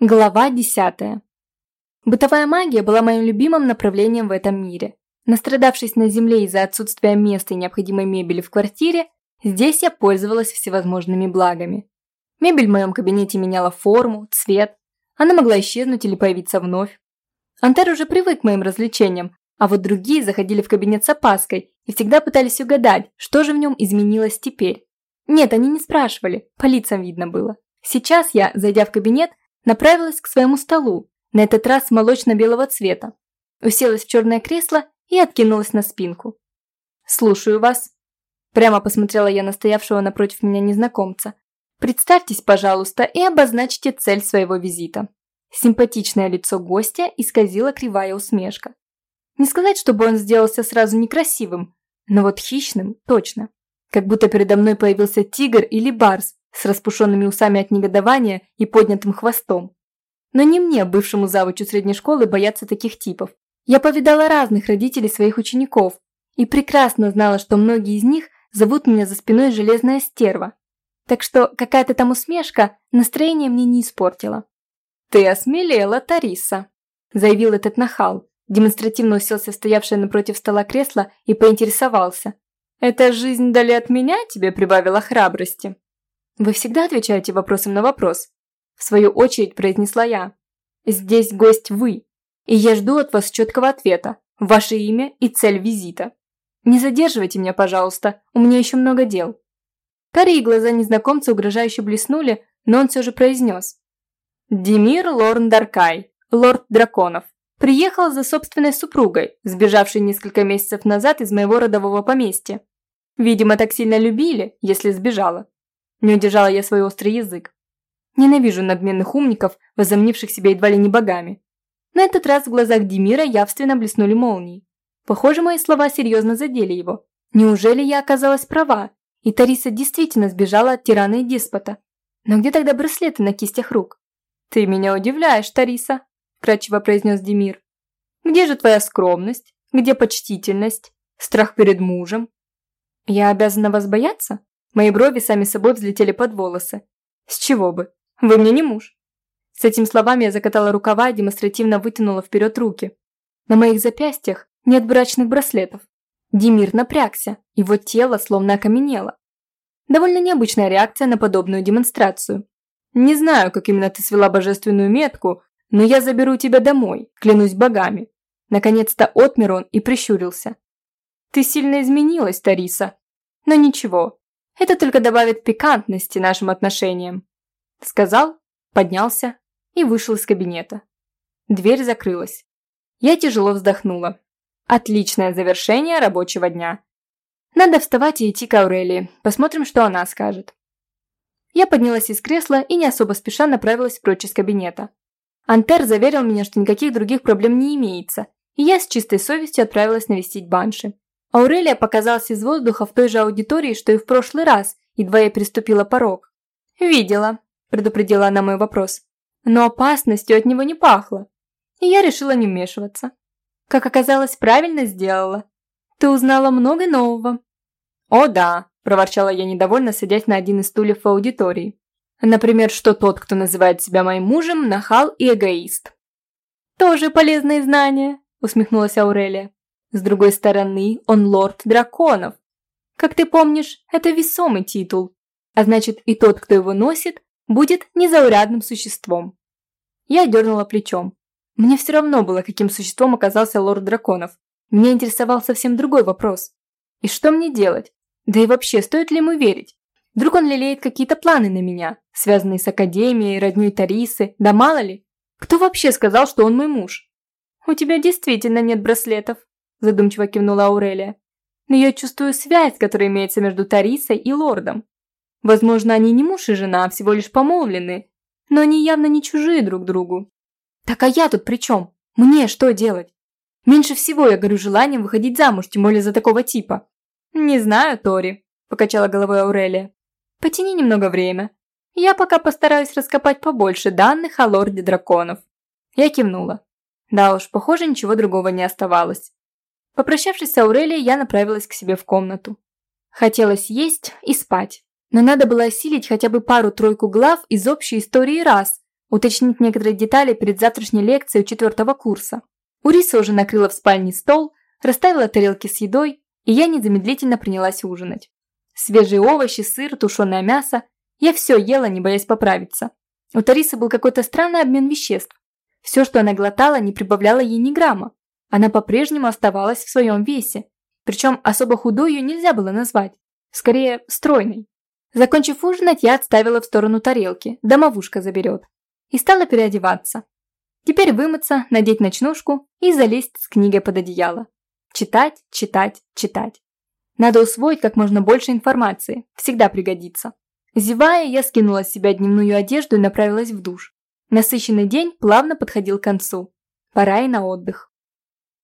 Глава 10. Бытовая магия была моим любимым направлением в этом мире. Настрадавшись на земле из-за отсутствия места и необходимой мебели в квартире, здесь я пользовалась всевозможными благами. Мебель в моем кабинете меняла форму, цвет. Она могла исчезнуть или появиться вновь. Антер уже привык к моим развлечениям, а вот другие заходили в кабинет с опаской и всегда пытались угадать, что же в нем изменилось теперь. Нет, они не спрашивали, по лицам видно было. Сейчас я, зайдя в кабинет, направилась к своему столу, на этот раз молочно-белого цвета. Уселась в черное кресло и откинулась на спинку. «Слушаю вас». Прямо посмотрела я на стоявшего напротив меня незнакомца. «Представьтесь, пожалуйста, и обозначьте цель своего визита». Симпатичное лицо гостя исказила кривая усмешка. Не сказать, чтобы он сделался сразу некрасивым, но вот хищным точно. Как будто передо мной появился тигр или барс, с распушенными усами от негодования и поднятым хвостом. Но не мне, бывшему завучу средней школы, бояться таких типов. Я повидала разных родителей своих учеников и прекрасно знала, что многие из них зовут меня за спиной «железная стерва». Так что какая-то там усмешка настроение мне не испортила. «Ты осмелела, Тариса», – заявил этот нахал, демонстративно уселся в стоявшее напротив стола кресло и поинтересовался. «Эта жизнь дали от меня тебе прибавила храбрости?» «Вы всегда отвечаете вопросом на вопрос?» В свою очередь произнесла я. «Здесь гость вы, и я жду от вас четкого ответа, ваше имя и цель визита. Не задерживайте меня, пожалуйста, у меня еще много дел». Карие глаза незнакомца угрожающе блеснули, но он все же произнес. «Демир Лорн Даркай, лорд драконов, приехал за собственной супругой, сбежавшей несколько месяцев назад из моего родового поместья. Видимо, так сильно любили, если сбежала. Не удержала я свой острый язык. Ненавижу надменных умников, возомнивших себя едва ли не богами. На этот раз в глазах Демира явственно блеснули молнии. Похоже, мои слова серьезно задели его. Неужели я оказалась права, и Тариса действительно сбежала от тирана и деспота? Но где тогда браслеты на кистях рук? «Ты меня удивляешь, Тариса», – кратчево произнес Демир. «Где же твоя скромность? Где почтительность? Страх перед мужем?» «Я обязана вас бояться?» Мои брови сами собой взлетели под волосы. С чего бы? Вы мне не муж. С этими словами я закатала рукава и демонстративно вытянула вперед руки. На моих запястьях нет брачных браслетов. Демир напрягся, его тело словно окаменело. Довольно необычная реакция на подобную демонстрацию. Не знаю, как именно ты свела божественную метку, но я заберу тебя домой, клянусь богами. Наконец-то отмер он и прищурился. Ты сильно изменилась, Тариса. Но ничего, это только добавит пикантности нашим отношениям. Сказал, поднялся и вышел из кабинета. Дверь закрылась. Я тяжело вздохнула. Отличное завершение рабочего дня. Надо вставать и идти к Аурелии. Посмотрим, что она скажет. Я поднялась из кресла и не особо спеша направилась прочь из кабинета. Антер заверил меня, что никаких других проблем не имеется, и я с чистой совестью отправилась навестить Банши. Аурелия показалась из воздуха в той же аудитории, что и в прошлый раз, едва я приступила порог. «Видела», – предупредила она мой вопрос. Но опасностью от него не пахло. И я решила не вмешиваться. Как оказалось, правильно сделала. Ты узнала много нового. «О да», – проворчала я недовольно, садясь на один из стульев в аудитории. Например, что тот, кто называет себя моим мужем, нахал и эгоист. «Тоже полезные знания», – усмехнулась Аурелия. С другой стороны, он лорд драконов. Как ты помнишь, это весомый титул, а значит и тот, кто его носит, будет незаурядным существом. Я дернула плечом. Мне все равно было, каким существом оказался лорд драконов. Меня интересовал совсем другой вопрос. И что мне делать? Да и вообще, стоит ли ему верить? Вдруг он лелеет какие-то планы на меня, связанные с Академией, родней Тарисы, да мало ли? Кто вообще сказал, что он мой муж? У тебя действительно нет браслетов, задумчиво кивнула Аурелия. Но я чувствую связь, которая имеется между Тарисой и лордом. Возможно, они не муж и жена, а всего лишь помолвлены, но они явно не чужие друг другу. Так а я тут при чем? Мне что делать? Меньше всего я горю желанием выходить замуж, тем более за такого типа. Не знаю, Тори, покачала головой Аурелия. Потяни немного время. Я пока постараюсь раскопать побольше данных о лорде драконов. Я кивнула. Да уж, похоже, ничего другого не оставалось. Попрощавшись с Аурелией, я направилась к себе в комнату. Хотелось есть и спать, но надо было осилить хотя бы пару-тройку глав из общей истории раз, уточнить некоторые детали перед завтрашней лекцией у четвертого курса. Уриса уже накрыла в спальне стол, расставила тарелки с едой, и я незамедлительно принялась ужинать. Свежие овощи, сыр, тушеное мясо. Я все ела, не боясь поправиться. У Тарисы был какой-то странный обмен веществ. Все, что она глотала, не прибавляло ей ни грамма. Она по-прежнему оставалась в своем весе. Причем особо худой нельзя было назвать. Скорее, стройной. Закончив ужинать, я отставила в сторону тарелки. Домовушка заберет. И стала переодеваться. Теперь вымыться, надеть ночнушку и залезть с книгой под одеяло. Читать, читать, читать. Надо усвоить как можно больше информации. Всегда пригодится. Зевая, я скинула с себя дневную одежду и направилась в душ. Насыщенный день плавно подходил к концу. Пора и на отдых.